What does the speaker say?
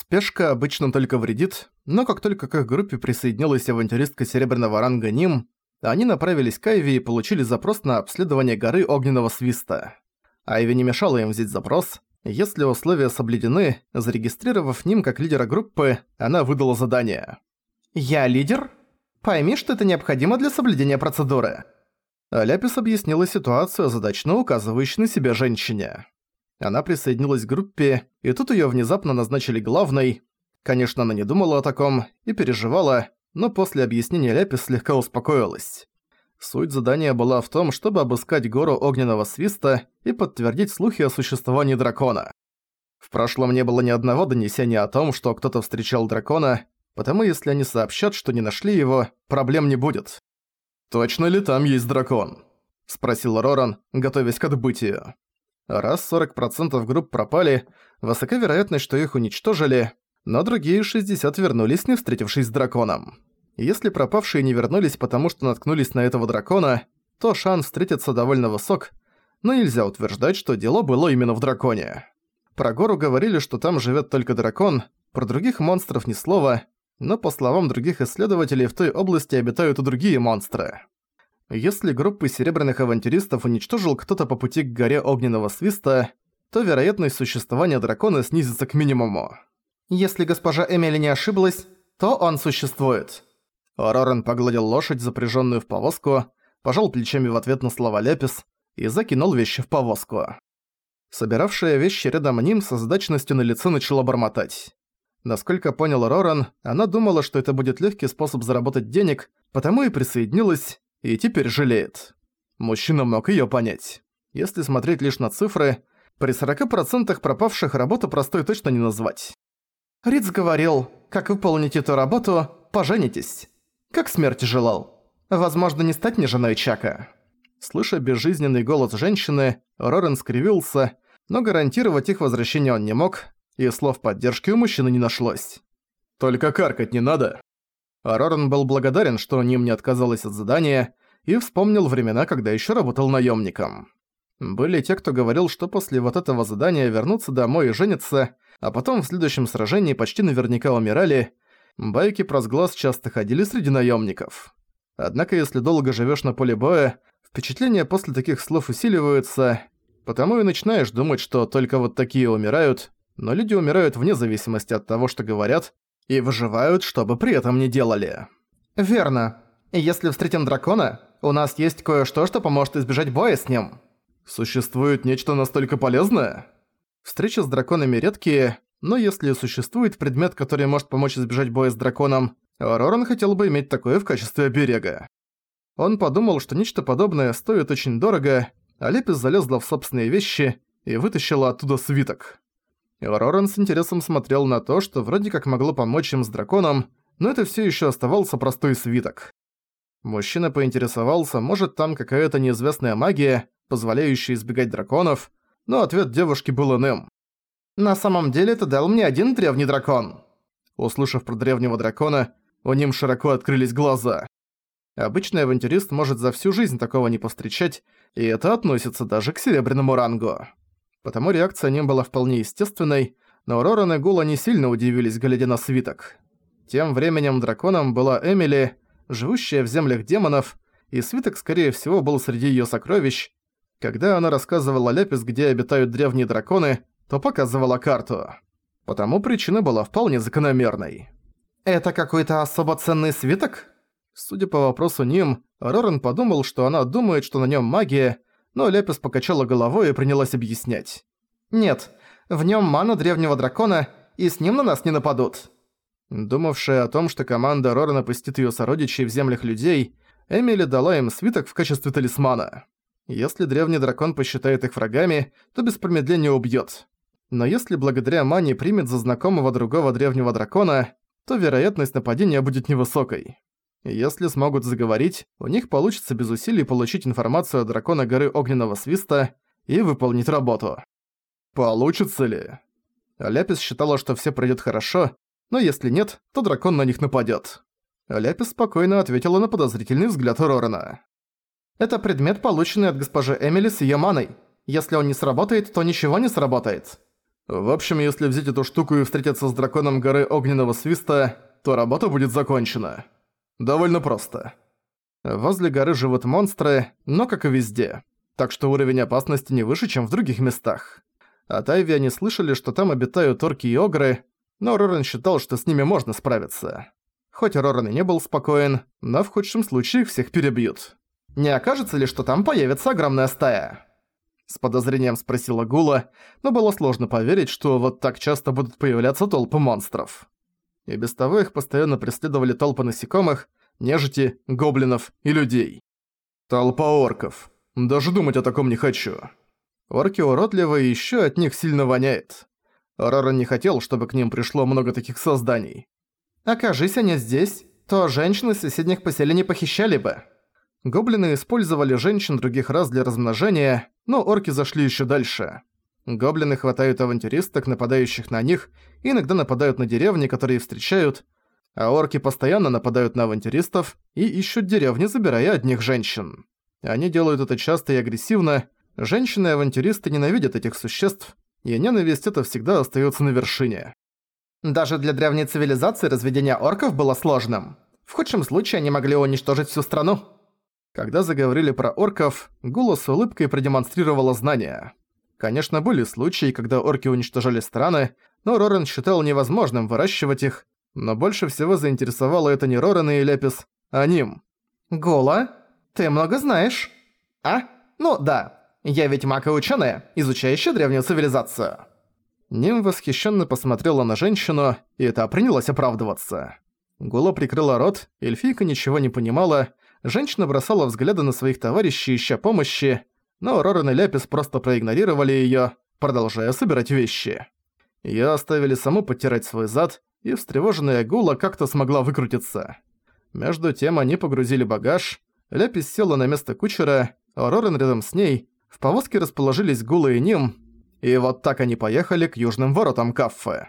Спешка обычно только вредит, но как только к их группе присоединилась авантюристка серебряного ранга Ним, они направились к Айви и получили запрос на обследование горы Огненного Свиста. Айви не мешала им взять запрос. Если условия соблюдены, зарегистрировав Ним как лидера группы, она выдала задание. «Я лидер? Пойми, что это необходимо для соблюдения процедуры». Ляпис объяснила ситуацию, задачно указывающей на себя женщине. Она присоединилась к группе, и тут её внезапно назначили главной. Конечно, она не думала о таком и переживала, но после объяснения Ляпис слегка успокоилась. Суть задания была в том, чтобы обыскать гору огненного свиста и подтвердить слухи о существовании дракона. В прошлом не было ни одного донесения о том, что кто-то встречал дракона, потому если они сообщат, что не нашли его, проблем не будет. «Точно ли там есть дракон?» – спросил Роран, готовясь к отбытию. Раз 40% групп пропали, высока вероятность, что их уничтожили, но другие 60 вернулись, не встретившись с драконом. Если пропавшие не вернулись, потому что наткнулись на этого дракона, то шанс встретиться довольно высок, но нельзя утверждать, что дело было именно в драконе. Про гору говорили, что там живет только дракон, про других монстров ни слова, но по словам других исследователей в той области обитают и другие монстры. Если группы серебряных авантюристов уничтожил кто-то по пути к горе Огненного Свиста, то вероятность существования дракона снизится к минимуму. Если госпожа Эмили не ошиблась, то он существует. Рорен погладил лошадь, запряженную в повозку, пожал плечами в ответ на слова Ляпис и закинул вещи в повозку. Собиравшая вещи рядом ним со задачностью на лице начала бормотать. Насколько понял Роран, она думала, что это будет легкий способ заработать денег, потому и присоединилась, и теперь жалеет. Мужчина мог её понять. Если смотреть лишь на цифры, при 40% пропавших работу простой точно не назвать. Риц говорил, как выполнить эту работу, поженитесь. Как смерти желал. Возможно, не стать мне женой Чака. Слыша безжизненный голос женщины, Рорен скривился, но гарантировать их возвращение он не мог, и слов поддержки у мужчины не нашлось. «Только каркать не надо», а Роран был благодарен, что Ним не отказалась от задания, и вспомнил времена, когда еще работал наемником. Были те, кто говорил, что после вот этого задания вернуться домой и жениться, а потом в следующем сражении почти наверняка умирали. Байки про сглаз часто ходили среди наемников. Однако если долго живешь на поле боя, впечатления после таких слов усиливаются, потому и начинаешь думать, что только вот такие умирают, но люди умирают вне зависимости от того, что говорят, и выживают, что бы при этом не делали. Верно. Если встретим дракона, у нас есть кое-что, что поможет избежать боя с ним. Существует нечто настолько полезное? Встречи с драконами редкие, но если существует предмет, который может помочь избежать боя с драконом, Роран хотел бы иметь такое в качестве оберега. Он подумал, что нечто подобное стоит очень дорого, а Лепис залезла в собственные вещи и вытащила оттуда свиток. Роран с интересом смотрел на то, что вроде как могло помочь им с драконом, но это все еще оставался простой свиток. Мужчина поинтересовался, может там какая-то неизвестная магия, позволяющая избегать драконов, но ответ девушки был иным. «На самом деле это дал мне один древний дракон». Услышав про древнего дракона, у ним широко открылись глаза. Обычный авантюрист может за всю жизнь такого не повстречать, и это относится даже к серебряному рангу потому реакция ним была вполне естественной, но Роран и Гула не сильно удивились, глядя на свиток. Тем временем драконом была Эмили, живущая в землях демонов, и свиток, скорее всего, был среди её сокровищ. Когда она рассказывала Лепис, где обитают древние драконы, то показывала карту. Потому причина была вполне закономерной. «Это какой-то особо ценный свиток?» Судя по вопросу Ним, Роран подумал, что она думает, что на нём магия, но Лепис покачала головой и принялась объяснять. «Нет, в нем мана древнего дракона, и с ним на нас не нападут». Думавшая о том, что команда Рорана пустит ее сородичей в землях людей, Эмили дала им свиток в качестве талисмана. Если древний дракон посчитает их врагами, то без промедления убьет. Но если благодаря мане примет за знакомого другого древнего дракона, то вероятность нападения будет невысокой. Если смогут заговорить, у них получится без усилий получить информацию о дракона горы Огненного Свиста и выполнить работу. Получится ли? Ляпис считала, что все пройдет хорошо, но если нет, то дракон на них нападет. Ляпис спокойно ответила на подозрительный взгляд Рорана. «Это предмет, полученный от госпожи Эмили с её маной. Если он не сработает, то ничего не сработает». В общем, если взять эту штуку и встретиться с драконом горы Огненного Свиста, то работа будет закончена. Довольно просто. Возле горы живут монстры, но как и везде. Так что уровень опасности не выше, чем в других местах. От Айви они слышали, что там обитают орки и огры, но Роран считал, что с ними можно справиться. Хоть Роран и не был спокоен, но в худшем случае всех перебьют. «Не окажется ли, что там появится огромная стая?» С подозрением спросила Гула, но было сложно поверить, что вот так часто будут появляться толпы монстров. И без того их постоянно преследовали толпы насекомых, нежити, гоблинов и людей. Толпа орков. Даже думать о таком не хочу. Орки уродливы и ещё от них сильно воняет. Роран не хотел, чтобы к ним пришло много таких созданий. Окажись они здесь, то женщины соседних поселений похищали бы. Гоблины использовали женщин других рас для размножения, но орки зашли еще дальше. Гоблины хватают авантюристок, нападающих на них, иногда нападают на деревни, которые встречают, а орки постоянно нападают на авантюристов и ищут деревни, забирая одних женщин. Они делают это часто и агрессивно, женщины-авантюристы ненавидят этих существ, и ненависть это всегда остается на вершине. Даже для древней цивилизации разведение орков было сложным. В худшем случае они могли уничтожить всю страну. Когда заговорили про орков, Гула с улыбкой продемонстрировала знания. Конечно, были случаи, когда орки уничтожали страны, но Рорен считал невозможным выращивать их, но больше всего заинтересовало это не Рорен и Лепис, а ним. «Гула, ты много знаешь?» «А? Ну да, я ведь маг и ученая, изучающая древнюю цивилизацию». Ним восхищенно посмотрела на женщину, и та принялась оправдываться. Гула прикрыла рот, эльфийка ничего не понимала, Женщина бросала взгляды на своих товарищей, ища помощи, но Рорен и Ляпис просто проигнорировали её, продолжая собирать вещи. Её оставили саму подтирать свой зад, и встревоженная Гула как-то смогла выкрутиться. Между тем они погрузили багаж, Ляпис села на место кучера, а Рорен рядом с ней, в повозке расположились Гула и Ним, и вот так они поехали к южным воротам Каффе.